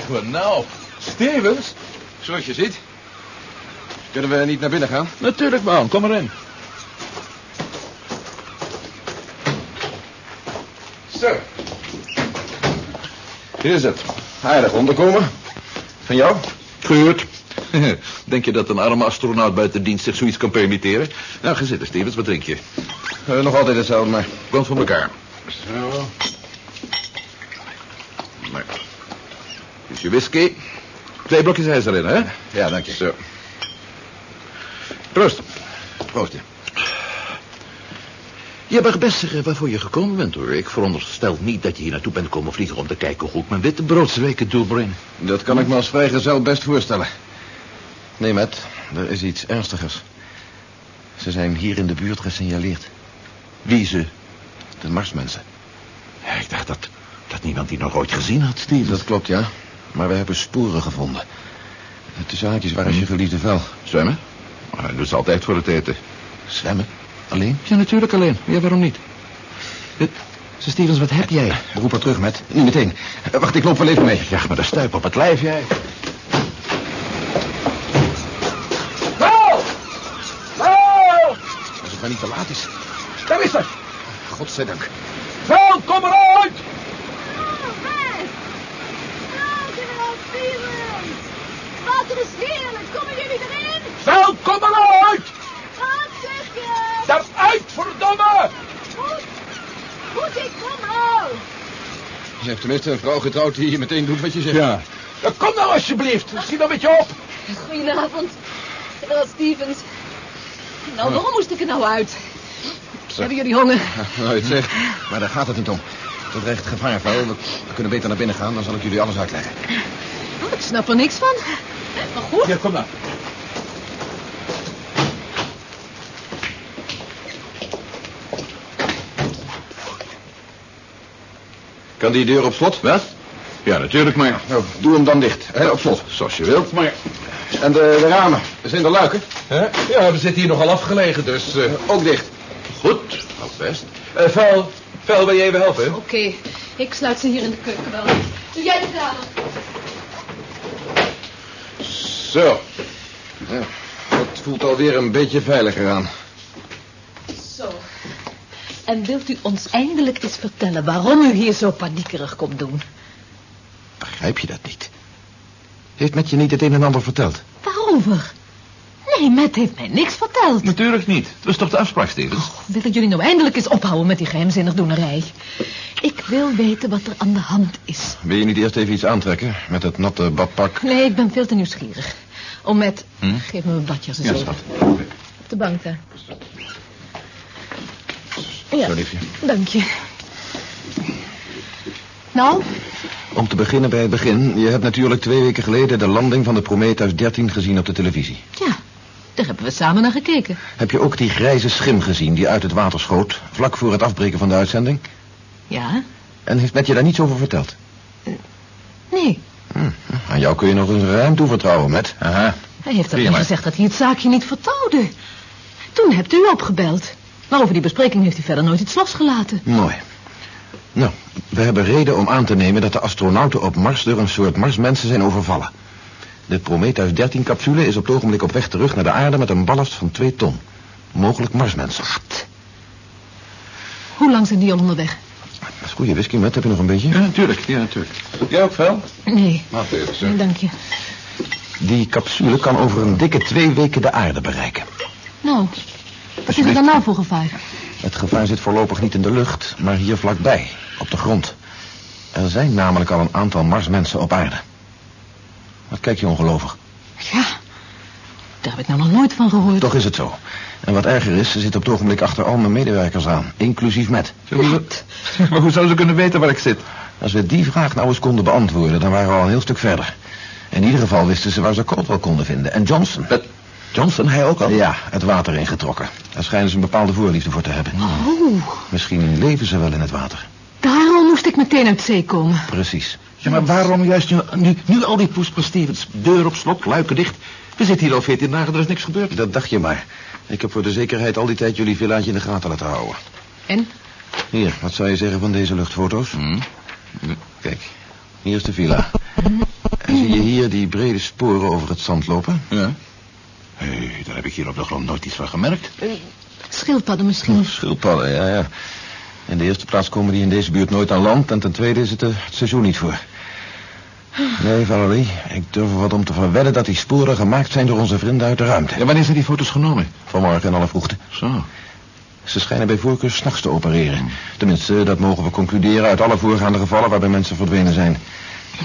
krijgen we nou? Stevens? Zoals je ziet. Kunnen we niet naar binnen gaan? Natuurlijk, man. Kom erin. Zo. Hier is het. Aardig onderkomen. Van jou? Geurt. Denk je dat een arme astronaut buiten dienst zich zoiets kan permitteren? Nou, ga zitten, Stevens. Wat drink je? Eh, nog altijd hetzelfde, maar... Komt van elkaar. Zo. Is je whisky? Twee blokjes ijs erin, hè? Ja, dank je. Zo. Proost. Proost, ja. Je mag best zeggen waarvoor je gekomen bent, hoor. Ik veronderstel niet dat je hier naartoe bent komen vliegen om te kijken hoe ik mijn witte broodsweken doelbrein. Dat kan ik me als vrijgezel best voorstellen. Nee, Matt, er is iets ernstigs. Ze zijn hier in de buurt gesignaleerd. Wie ze? De Marsmensen. Ja, ik dacht dat, dat niemand die nog ooit gezien had, Steve. Dat klopt, ja. Maar we hebben sporen gevonden. Tussen haakjes, waar is je geliefde vel? Zwemmen? Maar hij doet ze altijd voor het eten. Zwemmen? Alleen? Ja, natuurlijk alleen. Ja, waarom niet? Ze Stevens, wat heb jij? Roep haar terug, met. Niet meteen. Eh, Wacht, ik loop wel even mee. Ja, maar de stuip op het lijf, jij. Vel! Vel! Als het maar niet te laat is. Daar is ze! Godzijdank. Vel, kom eruit! Water is heerlijk. Komen jullie erin? Vel, kom eruit! Wat zeg je? Daaruit, verdomme! Goed. Goed, ik kom al. Je hebt tenminste een vrouw getrouwd die hier meteen doet wat je zegt. Ja. Ja, kom nou alsjeblieft. Zie nou met je op. Goedenavond, generaal Stevens. Nou, waarom moest ik er nou uit? Hebben jullie honger? Nou, het zegt. Maar daar gaat het niet om. Dat dreigt gevaar, vuil. We, we kunnen beter naar binnen gaan, dan zal ik jullie alles uitleggen. Oh, ik snap er niks van. Maar goed. Ja, kom nou. Kan die deur op slot? Wat? Ja, natuurlijk, maar... Nou, doe hem dan dicht. Hè, op slot. Zoals je wilt, maar... En de, de ramen. Zijn er luiken? Hè? Ja, we zitten hier nogal afgelegen, dus... eh, Ook dicht. Goed, al best. eh, Vel, Vel, wil je even helpen? Oké, ik sluit ze hier in de keuken wel. Doe jij de ramen? Zo. Ja, dat voelt alweer een beetje veiliger aan. Zo. En wilt u ons eindelijk eens vertellen waarom u hier zo paniekerig komt doen? Begrijp je dat niet? Heeft met je niet het een en ander verteld? Waarover? Nee, Matt heeft mij niks verteld. Natuurlijk niet. Het was toch de afspraak, Stevens? Willen jullie nou eindelijk eens ophouden met die geheimzinnig doenerij? Ik wil weten wat er aan de hand is. Wil je niet eerst even iets aantrekken met het natte badpak? Nee, ik ben veel te nieuwsgierig. Oh, Matt, Hm? geef me mijn badjas eens Ja, schat. Op de bank daar. Ja, Zo, liefje. dank je. Nou, Om te beginnen bij het begin. Je hebt natuurlijk twee weken geleden de landing van de Prometheus 13 gezien op de televisie. ja, daar hebben we samen naar gekeken. Heb je ook die grijze schim gezien die uit het water schoot... vlak voor het afbreken van de uitzending? Ja? En heeft met je daar niets over verteld? Nee, Hm, aan jou kun je nog eens ruim toevertrouwen, met. Aha. hij heeft maar. gezegd dat hij het zaakje niet vertrouwde. Toen hebt u opgebeld. Maar over die bespreking heeft hij verder nooit iets losgelaten. Mooi. Nou, we hebben reden om aan te nemen dat de astronauten op Mars door een soort Marsmensen zijn overvallen. De Prometheus 13-capsule is op het ogenblik op weg terug naar de aarde met een ballast van 2 ton. Mogelijk Marsmensen. Hoe lang zijn die al onderweg? Dat is goede whisky, met. Heb je nog een beetje? Ja, natuurlijk. Ja, natuurlijk. Jij ook, Vel? Nee, Wacht even, nee, dank je. Die capsule kan over een dikke twee weken de aarde bereiken. Nou, wat is er dan nou voor gevaar? Het gevaar zit voorlopig niet in de lucht, maar hier vlakbij, op de grond. Er zijn namelijk al een aantal Marsmensen op aarde. Wat kijk je ongelovig? Ja, daar heb ik nou nog nooit van gehoord. Toch is het zo. En wat erger is, ze zit op het ogenblik achter al mijn medewerkers aan, inclusief met. Maar hoe zou ze kunnen weten waar ik zit? Als we die vraag nou eens konden beantwoorden, dan waren we al een heel stuk verder. In ieder geval wisten ze waar ze Caldwell konden vinden. En Johnson. Johnson, hij ook al? Ja, het water ingetrokken. Daar schijnen ze een bepaalde voorliefde voor te hebben. Oh, Misschien leven ze wel in het water. daarom moest ik meteen uit zee komen. Precies. Ja, maar waarom juist nu, nu, nu al die poespas, Stevens? Deur op slot, luiken dicht. We zitten hier al veertien dagen, er is niks gebeurd. Dat dacht je maar. Ik heb voor de zekerheid al die tijd jullie villaatje in de gaten laten houden. En? Hier, wat zou je zeggen van deze luchtfoto's? Hm? Kijk, hier is de villa. En zie je hier die brede sporen over het zand lopen? Ja. Hé, hey, daar heb ik hier op de grond nooit iets van gemerkt. Schildpadden misschien. Schildpadden, ja, ja. In de eerste plaats komen die in deze buurt nooit aan land... en ten tweede is het eh, het seizoen niet voor. Nee, Valerie, ik durf er wat om te verwedden dat die sporen gemaakt zijn door onze vrienden uit de ruimte. Ja, wanneer zijn die foto's genomen? Vanmorgen in alle vroegte. Zo. Ze schijnen bij voorkeur s'nachts te opereren. Tenminste, dat mogen we concluderen uit alle voorgaande gevallen waarbij mensen verdwenen zijn.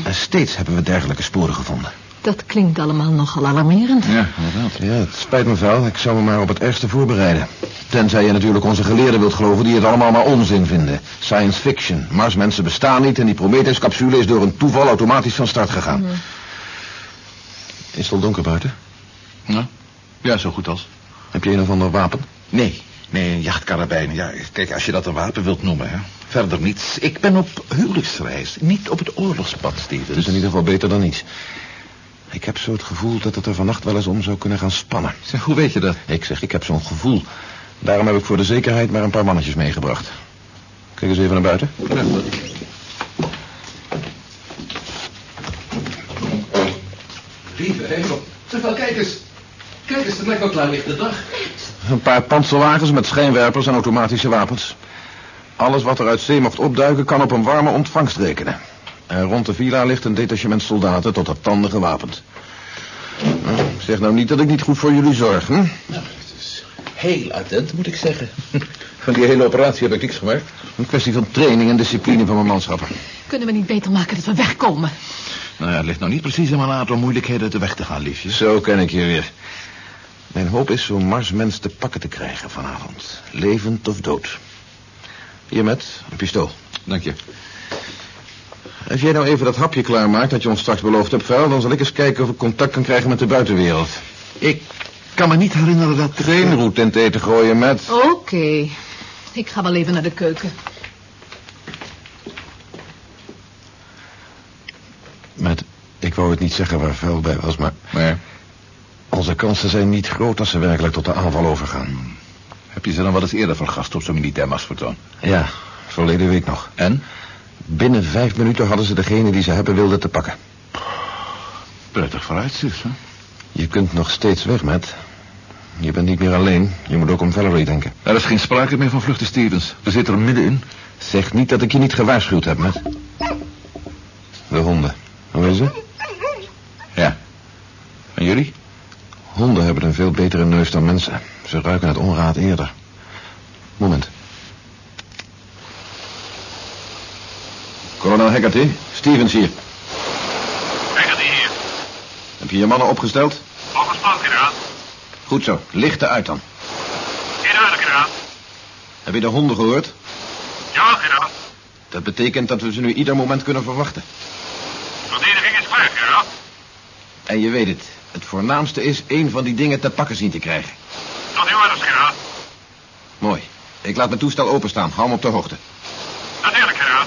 En steeds hebben we dergelijke sporen gevonden. Dat klinkt allemaal nogal alarmerend. Ja, inderdaad. Ja, het spijt me wel. Ik zou me maar op het ergste voorbereiden. Tenzij je natuurlijk onze geleerden wilt geloven die het allemaal maar onzin vinden. Science fiction. Marsmensen bestaan niet en die Prometheus-capsule is door een toeval automatisch van start gegaan. Is het al donker buiten? Ja. ja, zo goed als. Heb je een of ander wapen? Nee, nee, een jachtkarabijn. Ja, kijk, als je dat een wapen wilt noemen, hè. Verder niets. Ik ben op huwelijksreis, niet op het oorlogspad, Stevens. Het is in ieder geval beter dan niets. Ik heb zo het gevoel dat het er vannacht wel eens om zou kunnen gaan spannen. Zeg, hoe weet je dat? Ik zeg, ik heb zo'n gevoel. Daarom heb ik voor de zekerheid maar een paar mannetjes meegebracht. Kijk eens even naar buiten. Ja, Lieve hemel. Zeg wel, kijk eens. Kijk eens, het lijkt wel klaar lichte dag. Een paar panzerwagens met schijnwerpers en automatische wapens. Alles wat er uit zee mocht opduiken kan op een warme ontvangst rekenen. En rond de villa ligt een detachement soldaten tot de tanden gewapend. Nou, zeg nou niet dat ik niet goed voor jullie zorg, hm? Heel attent, moet ik zeggen. Van die hele operatie heb ik niks gemerkt. Een kwestie van training en discipline van mijn manschappen. Kunnen we niet beter maken dat we wegkomen? Nou ja, het ligt nou niet precies in mijn aard om moeilijkheden uit de weg te gaan, liefje. Zo ken ik je weer. Mijn hoop is zo'n marsmens te pakken te krijgen vanavond. Levend of dood. Hier met een pistool. Dank je. Als jij nou even dat hapje klaarmaakt dat je ons straks beloofd hebt, vuil... dan zal ik eens kijken of ik contact kan krijgen met de buitenwereld. Ik kan me niet herinneren dat... Geen roet in het eten gooien met... Oké. Ik ga wel even naar de keuken. Met, ik wou het niet zeggen waar vuil bij was, maar... Nee. Onze kansen zijn niet groot als ze werkelijk tot de aanval overgaan. Heb je ze dan wel eens eerder vergast op zo'n militair marsvertoon? Ja, verleden week nog. En? Binnen vijf minuten hadden ze degene die ze hebben wilden te pakken. Prettig vooruitzicht, hè? Je kunt nog steeds weg, Matt. Je bent niet meer alleen. Je moet ook om Valerie denken. Er is geen sprake meer van vluchten, Stevens. We zitten er middenin. Zeg niet dat ik je niet gewaarschuwd heb, Matt. De honden. Hoe is ze? Ja. En jullie? Honden hebben een veel betere neus dan mensen. Ze ruiken het onraad eerder. Moment. Kolonel Haggerty, Stevens hier. Haggerty hier. Heb je je mannen opgesteld? Plan, generaal. Goed zo, lichten uit dan. In orde, generaal. Heb je de honden gehoord? Ja, generaal. Dat betekent dat we ze nu ieder moment kunnen verwachten. Verdediging is klaar, generaal. En je weet het, het voornaamste is één van die dingen te pakken zien te krijgen. Tot uw orders, generaal. Mooi. Ik laat mijn toestel openstaan. Hou me op de hoogte. Natuurlijk, generaal.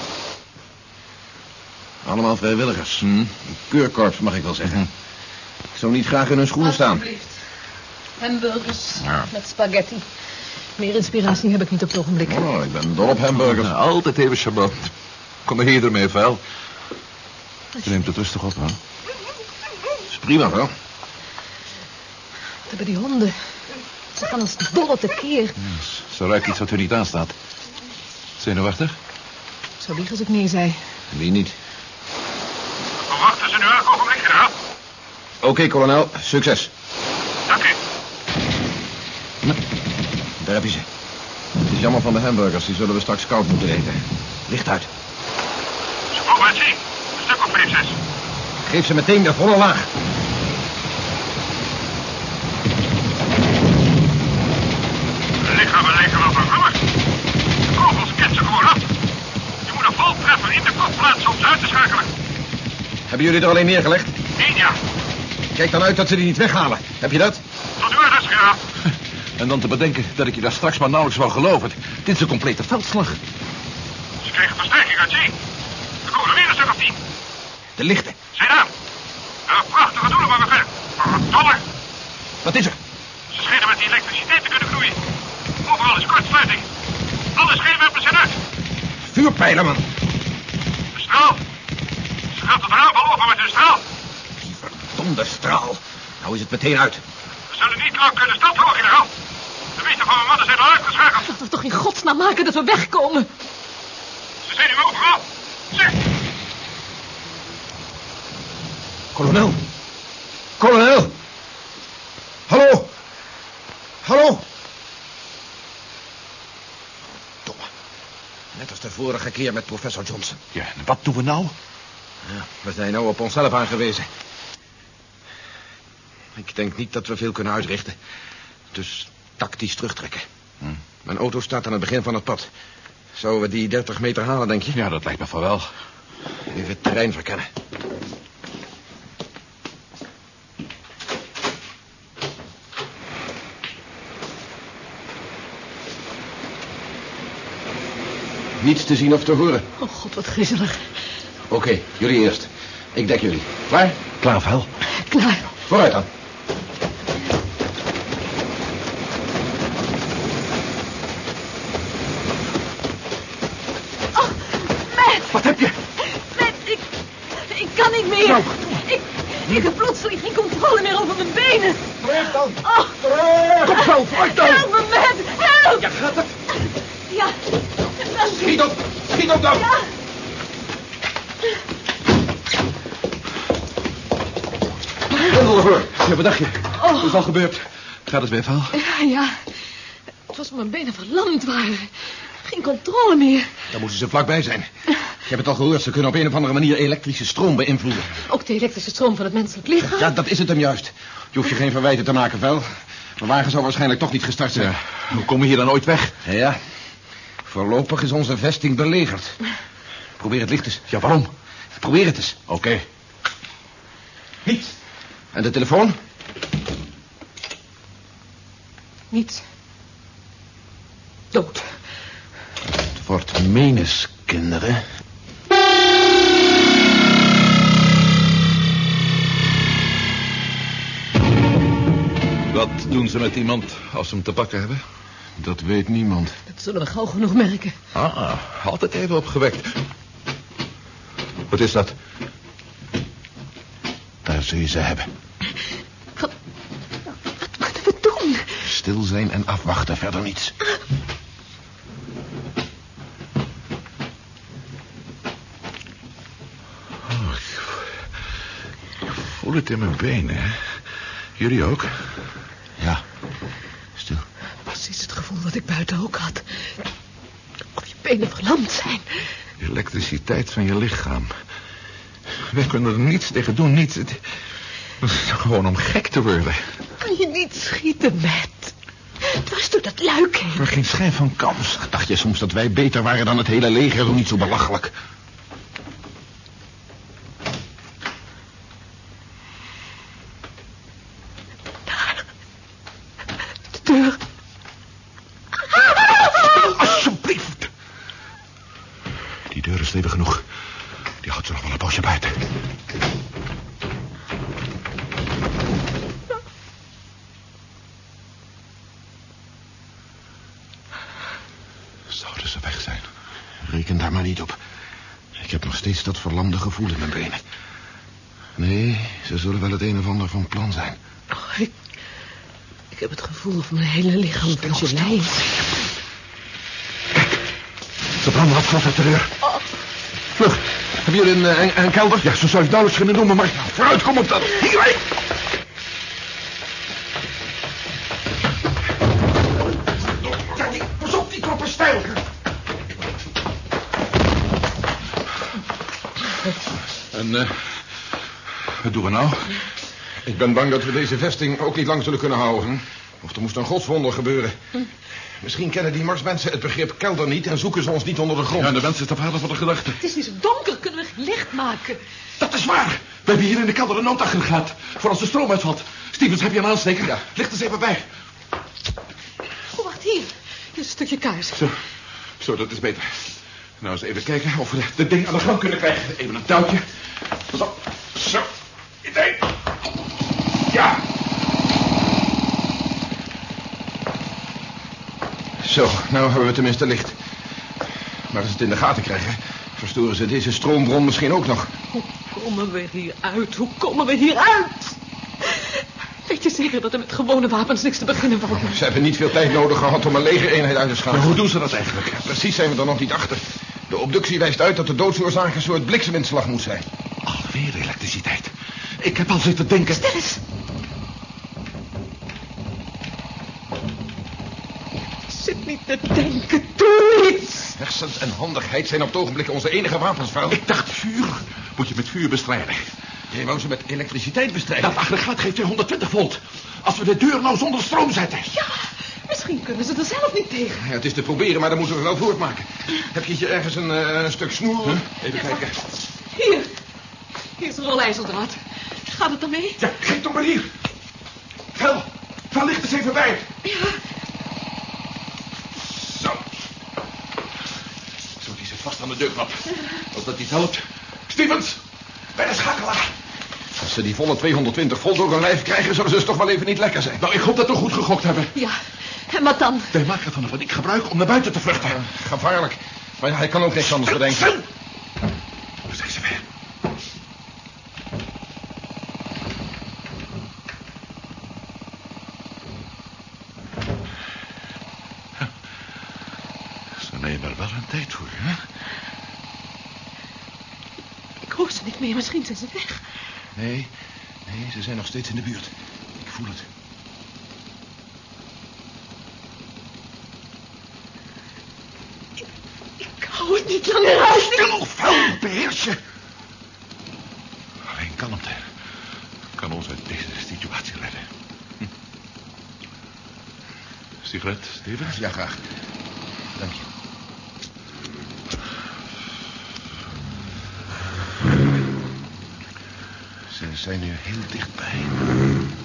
Allemaal vrijwilligers. Een keurkorps, mag ik wel zeggen. Ik zou niet graag in hun schoenen staan. Alsjeblieft. Hamburgers Ja. met spaghetti. Meer inspiratie heb ik niet op het ogenblik. Oh, ik ben dol op hamburgers. Nou, altijd even charmant. Kom maar hier ermee, vuil. Je neemt het rustig op, hè? is prima, wel. Wat hebben die honden? Ze gaan als dolle tekeer. Ze ruikt iets wat u niet aanstaat. Zenuwachtig? Ik zou liegen als ik nee zei. Wie niet? Ogenblik, generaal. Oké, kolonel. Succes. Dank u. Daar heb je ze. Het is jammer van de hamburgers. Die zullen we straks koud moeten eten. Licht uit. Ze komen het zien. Een stuk of vijf, zes. Geef ze meteen de volle laag. Lichamen lijken wel vervangen. De kogels ketsen gewoon af. Je moet een voltreffer in de kop plaatsen om ze uit te schakelen. Hebben jullie er alleen neergelegd? Eén ja. Kijk dan uit dat ze die niet weghalen. Heb je dat? Tot orders, generaal. En dan te bedenken dat ik je daar straks maar nauwelijks wou geloven. Dit is een complete veldslag. Ze kregen versterking uit zee. Er komen er weer een stuk of tien. De lichten. Zijn aan. Een prachtige doelen, maar ver. Verdomme. Wat is er? Ze schijnen met die elektriciteit te kunnen knoeien. Overal is kortsluiting. Alle scheenwerpers zijn uit. Vuurpijlen, man. De straal. Ze gaat tot de aanval over met hun straal. Die verdomde straal. Nou is het meteen uit. We zullen niet lang kunnen standhouden, generaal. De meeste van mijn mannen zijn al uitgeschakeld. Laten we toch in godsnaam maken dat we wegkomen. Ze zijn nu overal. Zeg, Kolonel. Kolonel. Hallo. Hallo. Domme. Net als de vorige keer met professor Johnson. Ja, en wat doen we nou? Ja, we zijn nou op onszelf aangewezen. Ik denk niet dat we veel kunnen uitrichten. Dus tactisch terugtrekken. Hm. Mijn auto staat aan het begin van het pad. Zouden we die 30 meter halen, denk je? Ja, dat lijkt me van wel. Even het terrein verkennen. Niets te zien of te horen. Oh god, wat griezelig. Oké, jullie eerst. Ik dek jullie. Klaar? Klaar, vuil. Klaar. Vooruit dan. Oh, Matt! Wat heb je? Matt, ik... Ik kan niet meer. Nou. Ik... Ik heb plotseling geen controle meer over mijn benen. Terug dan. Oh, Kom zo, vooruit dan. help me, Matt. Help! Ja, gaat het? Ja. Schiet op. Schiet op dan. Ja. Wat dacht je? Oh. Wat is al gebeurd? Gaat het weer, vuil? Ja, ja. Het was mijn benen verlamd waren. Geen controle meer. Dan moeten ze vlakbij zijn. Ik heb het al gehoord. Ze kunnen op een of andere manier elektrische stroom beïnvloeden. Ook de elektrische stroom van het menselijk lichaam. Ja, dat is het hem juist. Je hoeft je geen verwijten te maken, Vel. De wagen zou waarschijnlijk toch niet gestart zijn. Hoe komen we hier dan ooit weg? Ja. Voorlopig is onze vesting belegerd. Probeer het licht eens. Ja, waarom? Probeer het eens. Oké. Niets. En de telefoon? Niets. Dood. Het wordt menens, kinderen. Wat doen ze met iemand als ze hem te pakken hebben? Dat weet niemand. Dat zullen we gauw genoeg merken. Ah, altijd even opgewekt. Wat is dat? Daar zul je ze hebben. Wat, wat moeten we doen? Stil zijn en afwachten, verder niets. Oh, ik, ik voel het in mijn benen. hè. Jullie ook? Ja. Stil. Precies het gevoel dat ik buiten ook had. Of je benen verlamd zijn. Elektriciteit van je lichaam. Wij kunnen er niets tegen doen, niets. Het het is gewoon om gek te worden. Kan je niet schieten, Matt? Dwars door dat luik heen. Geen schijn van kans. Dacht je soms dat wij beter waren dan het hele leger? Niet zo belachelijk. De deur. Alsjeblieft. Die deur is stevig genoeg. Die houdt ze nog wel een poosje buiten. Zouden ze weg zijn? Reken daar maar niet op. Ik heb nog steeds dat verlamde gevoel in mijn benen. Nee, ze zullen wel het een of ander van plan zijn. Oh, ik, gevoel of mijn hele lichaam van gelei is. Ze branden wat vlot uit de deur. Vlug. Hebben jullie een, eh, een, een kelder? Ja, zo zou je het nauwelijks kunnen noemen, maar vooruit, kom op dan. Hierheen. Pas op, die koppen stijl. En, eh, wat doen we nou? Ik ben bang dat we deze vesting ook niet lang zullen kunnen houden. Of er moest een godswonder gebeuren. Misschien kennen die Marsmensen het begrip kelder niet... en zoeken ze ons niet onder de grond. Ja, de mens is de vader van de gedachte. Het is niet zo donker. Kunnen we geen licht maken? Dat is waar. We hebben hier in de kelder een noodaggregaat. Voor als de stroom uitvalt. Stevens, heb je een aansteker? Ja. Licht eens even bij. Oh, wacht hier. Hier is een stukje kaars. Zo, zo, dat is beter. Nou, eens even kijken of we dit ding aan de gang kunnen krijgen. Even een touwtje. Op. Zo, idee. Ja. Zo, nou hebben we tenminste licht. Maar als ze het in de gaten krijgen... verstoren ze deze stroombron misschien ook nog. Hoe komen we hier uit? Hoe komen we hier uit? Weet je zeker dat er met gewone wapens niks te beginnen valt? Ze hebben niet veel tijd nodig gehad om een legereenheid uit te schakelen. Maar hoe doen ze dat eigenlijk? Precies zijn we er nog niet achter. De obductie wijst uit dat de doodsoorzaak een soort blikseminslag moet zijn. Alweer elektriciteit. Ik heb al zitten denken. Stil eens. Zit niet te denken. Doe iets. Hersens en handigheid zijn op het ogenblik onze enige wapens, vuil. Ik dacht vuur. Moet je met vuur bestrijden. Jij wou ze met elektriciteit bestrijden. Dat aggregaat geeft 220 volt. Als we de deur nou zonder stroom zetten. Ja, misschien kunnen ze er zelf niet tegen. Ja, het is te proberen, maar dan moeten we wel voortmaken. Heb je hier ergens een, eh, een stuk snoer? Even kijken. Hier. Hier is een rol ijzerdraad. Gaat het ermee? Ja, geef toch maar hier. Vel, vel ligt eens even bij. Ja. Zo. Zo, die zit vast aan de deurknop. Als dat niet helpt. Stevens, bij de schakelaar. Als ze die volle 220 volt door hun lijf krijgen, zullen ze dus toch wel even niet lekker zijn. Nou, ik hoop dat we goed gegokt hebben. Ja. En wat dan? Wij maken ervan wat ik gebruik om naar buiten te vluchten. gevaarlijk. Maar ja, hij kan ook niks anders bedenken. Waar zijn ze weer? Ze nemen er wel een tijd voor, hè? Ik hoor ze niet meer. Misschien zijn ze weg. Nee, nee, ze zijn nog steeds in de buurt. Ik voel het. Ik hou het niet langer uit. Stil, vuil, beheers je. Alleen kalmte kan ons uit deze situatie redden. Hm. Sigaret, Stevens? Ja, graag. Dank je. Ze zijn nu heel dichtbij.